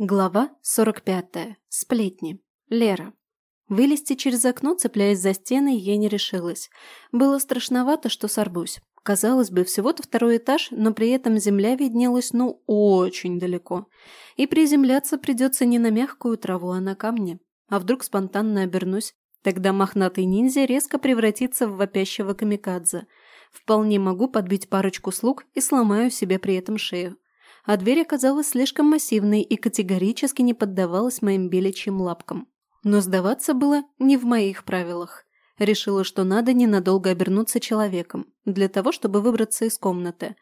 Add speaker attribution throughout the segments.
Speaker 1: Глава 45. Сплетни. Лера. Вылезти через окно, цепляясь за стены, я не решилась. Было страшновато, что сорвусь. Казалось бы, всего-то второй этаж, но при этом земля виднелась, ну, очень далеко. И приземляться придется не на мягкую траву, а на камни. А вдруг спонтанно обернусь? Тогда мохнатый ниндзя резко превратится в вопящего камикадзе. Вполне могу подбить парочку слуг и сломаю себе при этом шею а дверь оказалась слишком массивной и категорически не поддавалась моим беличьим лапкам. Но сдаваться было не в моих правилах. Решила, что надо ненадолго обернуться человеком, для того, чтобы выбраться из комнаты.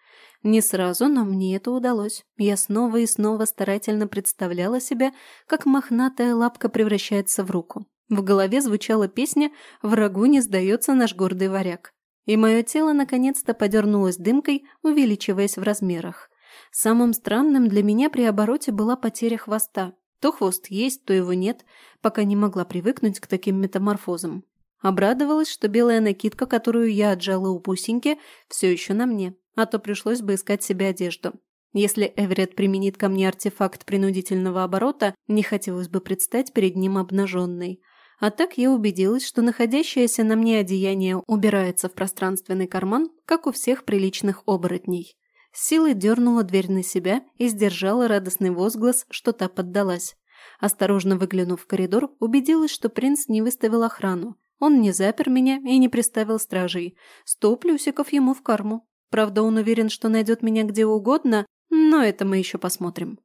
Speaker 1: Не сразу, но мне это удалось. Я снова и снова старательно представляла себя, как мохнатая лапка превращается в руку. В голове звучала песня «Врагу не сдается наш гордый варяг». И мое тело наконец-то подернулось дымкой, увеличиваясь в размерах. Самым странным для меня при обороте была потеря хвоста. То хвост есть, то его нет, пока не могла привыкнуть к таким метаморфозам. Обрадовалась, что белая накидка, которую я отжала у пусеньки, все еще на мне, а то пришлось бы искать себе одежду. Если Эверетт применит ко мне артефакт принудительного оборота, не хотелось бы предстать перед ним обнаженной. А так я убедилась, что находящееся на мне одеяние убирается в пространственный карман, как у всех приличных оборотней силой дернула дверь на себя и сдержала радостный возглас, что та поддалась. Осторожно выглянув в коридор, убедилась, что принц не выставил охрану. Он не запер меня и не приставил стражей. Сто плюсиков ему в карму. Правда, он уверен, что найдет меня где угодно, но это мы еще посмотрим.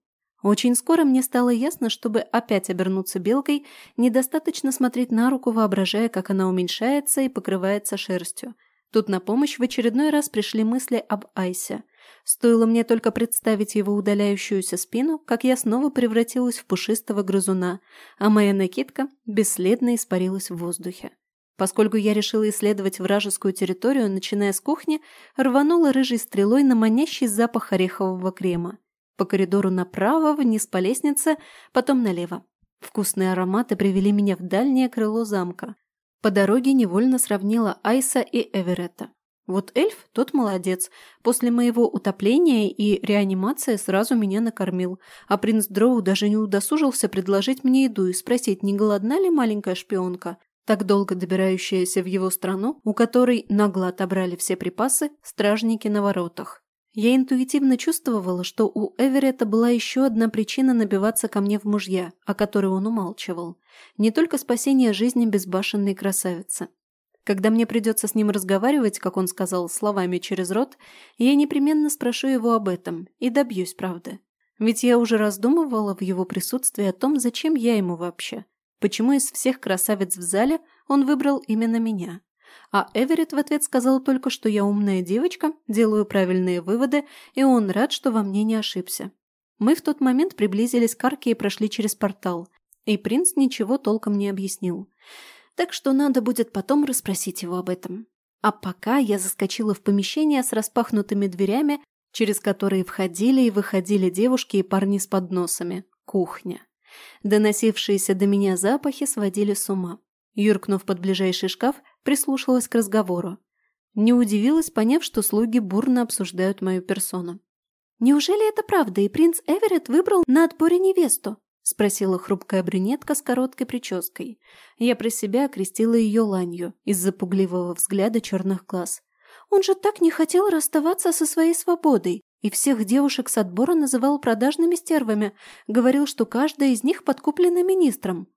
Speaker 1: Очень скоро мне стало ясно, чтобы опять обернуться белкой, недостаточно смотреть на руку, воображая, как она уменьшается и покрывается шерстью. Тут на помощь в очередной раз пришли мысли об Айсе. Стоило мне только представить его удаляющуюся спину, как я снова превратилась в пушистого грызуна, а моя накидка бесследно испарилась в воздухе. Поскольку я решила исследовать вражескую территорию, начиная с кухни, рванула рыжей стрелой на манящий запах орехового крема. По коридору направо, вниз по лестнице, потом налево. Вкусные ароматы привели меня в дальнее крыло замка. По дороге невольно сравнила Айса и Эверетта. Вот эльф, тот молодец. После моего утопления и реанимации сразу меня накормил. А принц Дроу даже не удосужился предложить мне еду и спросить, не голодна ли маленькая шпионка, так долго добирающаяся в его страну, у которой нагло отобрали все припасы стражники на воротах. Я интуитивно чувствовала, что у Эверетта была еще одна причина набиваться ко мне в мужья, о которой он умалчивал. Не только спасение жизни безбашенной красавицы. Когда мне придется с ним разговаривать, как он сказал, словами через рот, я непременно спрошу его об этом и добьюсь правды. Ведь я уже раздумывала в его присутствии о том, зачем я ему вообще. Почему из всех красавиц в зале он выбрал именно меня. А Эверетт в ответ сказал только, что я умная девочка, делаю правильные выводы, и он рад, что во мне не ошибся. Мы в тот момент приблизились к арке и прошли через портал, и принц ничего толком не объяснил так что надо будет потом расспросить его об этом. А пока я заскочила в помещение с распахнутыми дверями, через которые входили и выходили девушки и парни с подносами. Кухня. Доносившиеся до меня запахи сводили с ума. Юркнув под ближайший шкаф, прислушалась к разговору. Не удивилась, поняв, что слуги бурно обсуждают мою персону. «Неужели это правда, и принц Эверетт выбрал на отборе невесту?» — спросила хрупкая брюнетка с короткой прической. Я про себя окрестила ее ланью из-за пугливого взгляда черных глаз. Он же так не хотел расставаться со своей свободой, и всех девушек с отбора называл продажными стервами, говорил, что каждая из них подкуплена министром.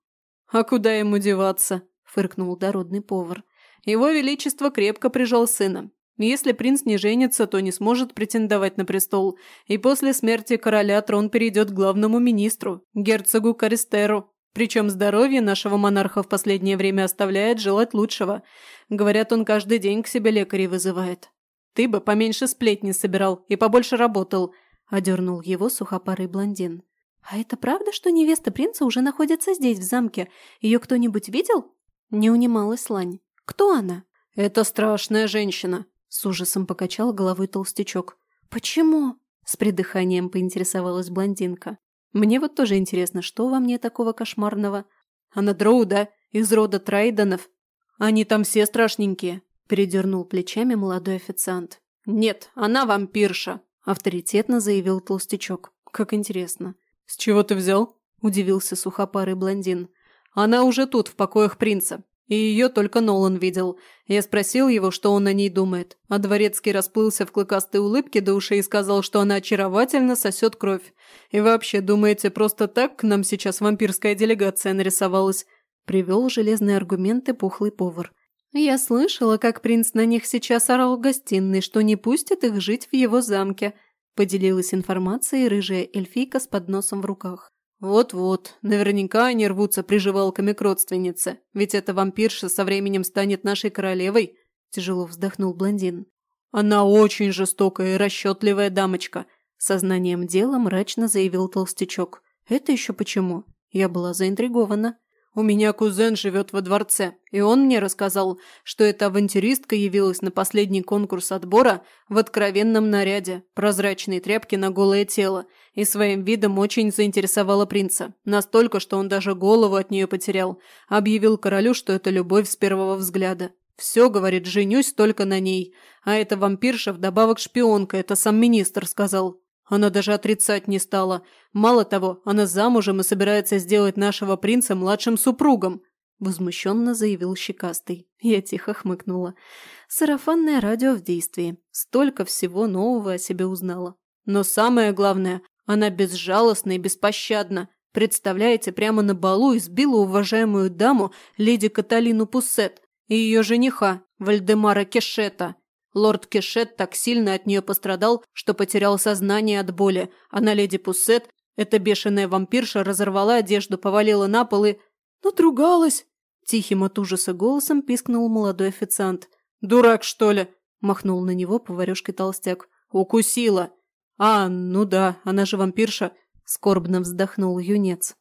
Speaker 2: «А куда ему деваться?» — фыркнул дородный повар. «Его Величество крепко прижал сына. Если принц не женится, то не сможет претендовать на престол, и после смерти короля трон перейдет к главному министру, герцогу Каристеру. Причем здоровье нашего монарха в последнее время оставляет желать лучшего. Говорят, он каждый день к себе лекарей вызывает. Ты бы поменьше сплетни собирал и побольше работал, – одернул его сухопарый блондин.
Speaker 1: «А это правда, что невеста принца уже находится здесь, в замке? Ее кто-нибудь видел?» Не унималась Лань. «Кто она?»
Speaker 2: «Это страшная женщина», с ужасом покачал головой толстячок.
Speaker 1: «Почему?»
Speaker 2: – с придыханием поинтересовалась блондинка. «Мне вот тоже интересно, что во мне такого кошмарного?» «Она дроу, да? Из рода Трайденов? Они там все страшненькие», – передернул плечами молодой официант. «Нет, она вампирша», – авторитетно заявил толстячок. «Как интересно. «С чего ты взял?» – удивился сухопарый блондин. «Она уже тут, в покоях принца. И ее только Нолан видел. Я спросил его, что он о ней думает. А дворецкий расплылся в клыкастой улыбке до ушей и сказал, что она очаровательно сосет кровь. И вообще, думаете, просто так к нам сейчас вампирская делегация нарисовалась?» Привел железные аргументы пухлый повар. «Я слышала, как принц на них сейчас орал в гостиной, что не пустит их жить в его замке», поделилась информацией рыжая эльфийка с подносом в руках. «Вот-вот, наверняка они рвутся приживалками к родственнице, ведь эта вампирша со временем станет нашей королевой», – тяжело вздохнул блондин. «Она очень жестокая и расчетливая дамочка», – сознанием дела мрачно заявил толстячок. «Это еще почему?» Я была заинтригована. У меня кузен живет во дворце, и он мне рассказал, что эта авантюристка явилась на последний конкурс отбора в откровенном наряде, прозрачной тряпке на голое тело, и своим видом очень заинтересовала принца, настолько, что он даже голову от нее потерял, объявил королю, что это любовь с первого взгляда. «Все, — говорит, — женюсь только на ней, а эта вампирша вдобавок шпионка, это сам министр сказал». Она даже отрицать не стала. Мало того, она замужем и собирается сделать нашего принца младшим супругом. Возмущенно заявил Щекастый. Я тихо хмыкнула. Сарафанное радио в действии. Столько всего нового о себе узнала. Но самое главное, она безжалостна и беспощадна. Представляете, прямо на балу избила уважаемую даму леди Каталину Пуссет и ее жениха Вальдемара Кешета. Лорд Кешет так сильно от нее пострадал, что потерял сознание от боли, а на леди Пуссет эта бешеная вампирша разорвала одежду, повалила на пол и... «Натругалась!» Тихим от ужаса голосом пискнул молодой официант. «Дурак, что ли?» – махнул на него поварешкой толстяк. «Укусила!» «А, ну да, она же вампирша!» – скорбно вздохнул юнец.